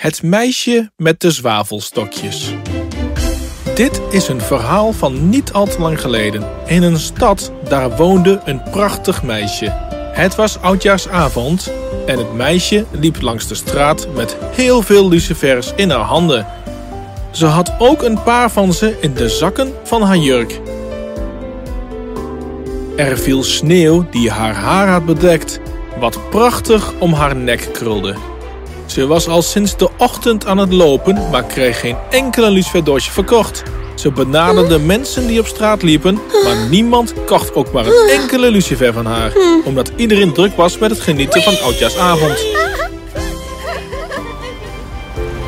Het meisje met de zwavelstokjes. Dit is een verhaal van niet al te lang geleden. In een stad, daar woonde een prachtig meisje. Het was oudjaarsavond en het meisje liep langs de straat met heel veel lucifers in haar handen. Ze had ook een paar van ze in de zakken van haar jurk. Er viel sneeuw die haar haar had bedekt, wat prachtig om haar nek krulde. Ze was al sinds de ochtend aan het lopen, maar kreeg geen enkele luciferdoosje verkocht. Ze benaderde mensen die op straat liepen, maar niemand kocht ook maar een enkele lucifer van haar. Omdat iedereen druk was met het genieten van oudjaarsavond.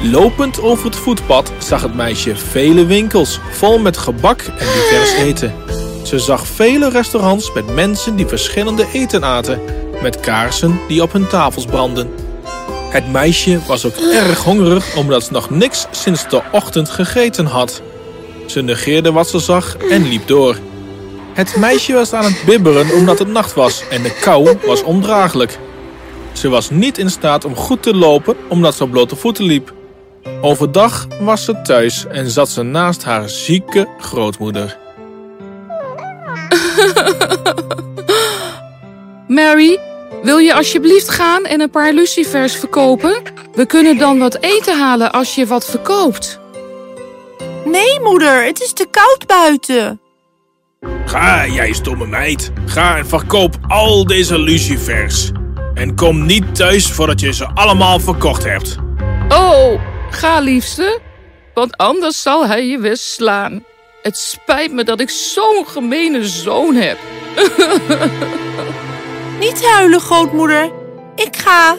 Lopend over het voetpad zag het meisje vele winkels, vol met gebak en divers eten. Ze zag vele restaurants met mensen die verschillende eten aten, met kaarsen die op hun tafels brandden. Het meisje was ook erg hongerig omdat ze nog niks sinds de ochtend gegeten had. Ze negeerde wat ze zag en liep door. Het meisje was aan het bibberen omdat het nacht was en de kou was ondraaglijk. Ze was niet in staat om goed te lopen omdat ze op blote voeten liep. Overdag was ze thuis en zat ze naast haar zieke grootmoeder. Mary, wil je alsjeblieft gaan en een paar lucifers verkopen? We kunnen dan wat eten halen als je wat verkoopt. Nee, moeder, het is te koud buiten. Ga, jij stomme meid. Ga en verkoop al deze lucifers. En kom niet thuis voordat je ze allemaal verkocht hebt. Oh, ga liefste, want anders zal hij je weer slaan. Het spijt me dat ik zo'n gemene zoon heb. Niet huilen, grootmoeder. Ik ga.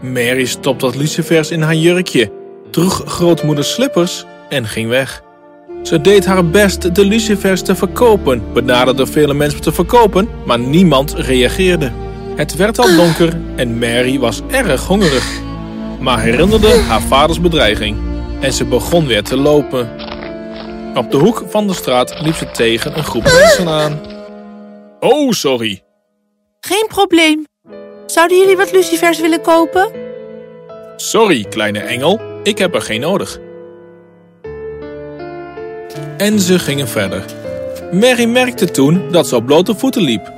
Mary stopte wat lucifers in haar jurkje, droeg grootmoeders slippers en ging weg. Ze deed haar best de lucifers te verkopen, benaderde vele mensen te verkopen, maar niemand reageerde. Het werd al donker en Mary was erg hongerig, maar herinnerde haar vaders bedreiging en ze begon weer te lopen. Op de hoek van de straat liep ze tegen een groep mensen aan. Oh, sorry. Geen probleem. Zouden jullie wat lucifers willen kopen? Sorry, kleine engel. Ik heb er geen nodig. En ze gingen verder. Mary merkte toen dat ze op blote voeten liep.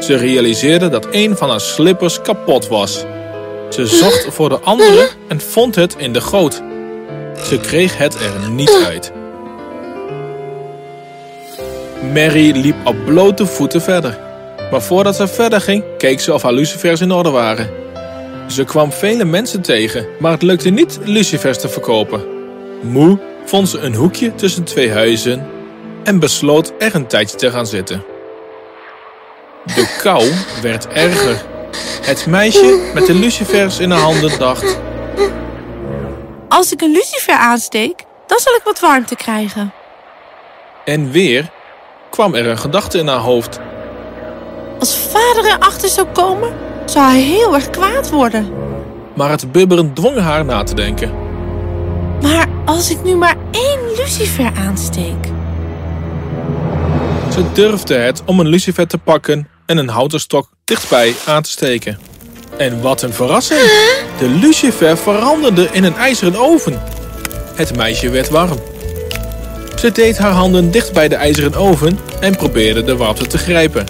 Ze realiseerde dat een van haar slippers kapot was. Ze zocht voor de andere en vond het in de goot. Ze kreeg het er niet uit. Mary liep op blote voeten verder. Maar voordat ze verder ging, keek ze of haar lucifers in orde waren. Ze kwam vele mensen tegen, maar het lukte niet lucifers te verkopen. Moe vond ze een hoekje tussen twee huizen en besloot er een tijdje te gaan zitten. De kou werd erger. Het meisje met de lucifers in haar handen dacht... Als ik een lucifer aansteek, dan zal ik wat warmte krijgen. En weer kwam er een gedachte in haar hoofd. Als vader erachter zou komen, zou hij heel erg kwaad worden. Maar het bibberen dwong haar na te denken. Maar als ik nu maar één lucifer aansteek... Ze durfde het om een lucifer te pakken en een houten stok dichtbij aan te steken. En wat een verrassing! De lucifer veranderde in een ijzeren oven. Het meisje werd warm. Ze deed haar handen dicht bij de ijzeren oven en probeerde de warmte te grijpen.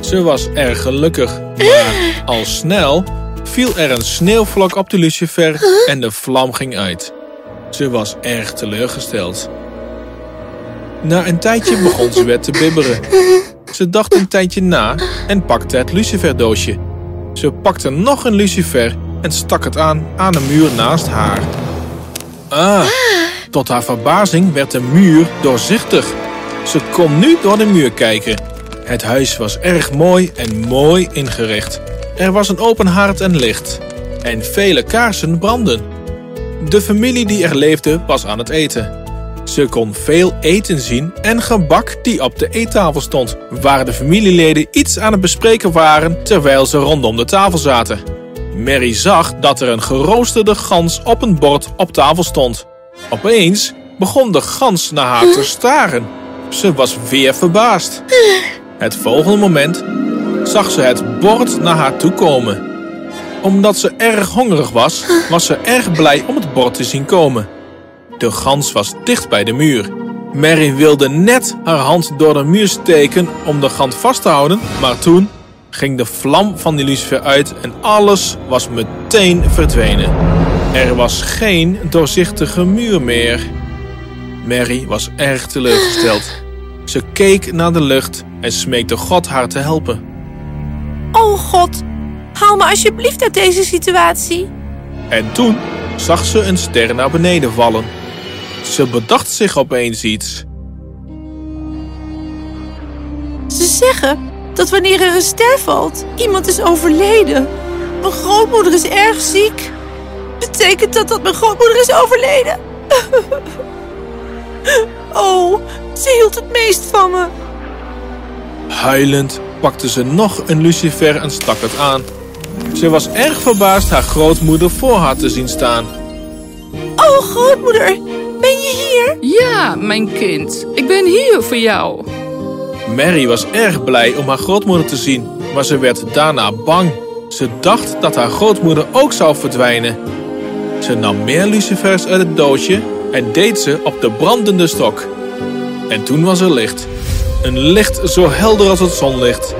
Ze was erg gelukkig, maar al snel viel er een sneeuwvlok op de lucifer en de vlam ging uit. Ze was erg teleurgesteld. Na een tijdje begon ze weer te bibberen. Ze dacht een tijdje na en pakte het luciferdoosje. Ze pakte nog een lucifer en stak het aan aan de muur naast haar. Ah, tot haar verbazing werd de muur doorzichtig. Ze kon nu door de muur kijken. Het huis was erg mooi en mooi ingericht. Er was een open haard en licht. En vele kaarsen brandden. De familie die er leefde was aan het eten. Ze kon veel eten zien en gebak die op de eettafel stond, waar de familieleden iets aan het bespreken waren terwijl ze rondom de tafel zaten. Mary zag dat er een geroosterde gans op een bord op tafel stond. Opeens begon de gans naar haar te staren. Ze was weer verbaasd. Het volgende moment zag ze het bord naar haar toe komen. Omdat ze erg hongerig was, was ze erg blij om het bord te zien komen. De gans was dicht bij de muur. Mary wilde net haar hand door de muur steken om de gans vast te houden, maar toen ging de vlam van die lucifer uit en alles was meteen verdwenen. Er was geen doorzichtige muur meer. Mary was erg teleurgesteld. Ze keek naar de lucht en smeekte God haar te helpen. Oh God, haal me alsjeblieft uit deze situatie. En toen zag ze een ster naar beneden vallen. Ze bedacht zich opeens iets. Ze zeggen dat wanneer er een ster valt, iemand is overleden. Mijn grootmoeder is erg ziek. Betekent dat dat mijn grootmoeder is overleden? Oh, ze hield het meest van me. Huilend pakte ze nog een lucifer en stak het aan. Ze was erg verbaasd haar grootmoeder voor haar te zien staan. Oh, grootmoeder, ben je hier? Ja, mijn kind. Ik ben hier voor jou. Mary was erg blij om haar grootmoeder te zien, maar ze werd daarna bang. Ze dacht dat haar grootmoeder ook zou verdwijnen. Ze nam meer lucifers uit het doosje en deed ze op de brandende stok. En toen was er licht. Een licht zo helder als het zonlicht.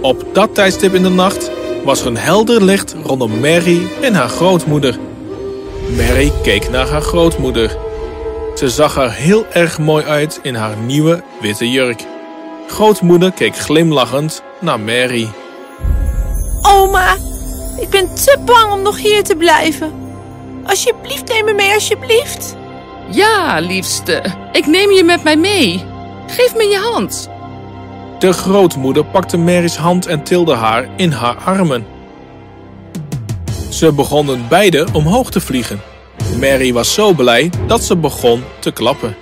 Op dat tijdstip in de nacht was er een helder licht rondom Mary en haar grootmoeder. Mary keek naar haar grootmoeder. Ze zag er heel erg mooi uit in haar nieuwe witte jurk. Grootmoeder keek glimlachend naar Mary. Oma, ik ben te bang om nog hier te blijven. Alsjeblieft, neem me mee, alsjeblieft. Ja, liefste. Ik neem je met mij mee. Geef me je hand. De grootmoeder pakte Mary's hand en tilde haar in haar armen. Ze begonnen beide omhoog te vliegen. Mary was zo blij dat ze begon te klappen.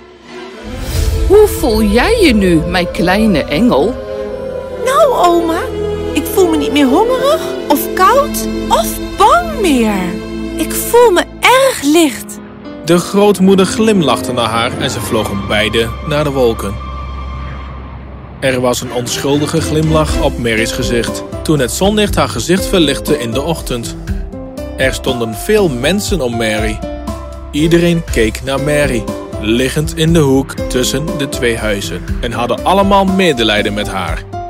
Hoe voel jij je nu, mijn kleine engel? Nou, oma, ik voel me niet meer hongerig of koud of bang meer. Voel me erg licht. De grootmoeder glimlachte naar haar en ze vlogen beide naar de wolken. Er was een onschuldige glimlach op Mary's gezicht toen het zonlicht haar gezicht verlichtte in de ochtend. Er stonden veel mensen om Mary. Iedereen keek naar Mary, liggend in de hoek tussen de twee huizen, en hadden allemaal medelijden met haar.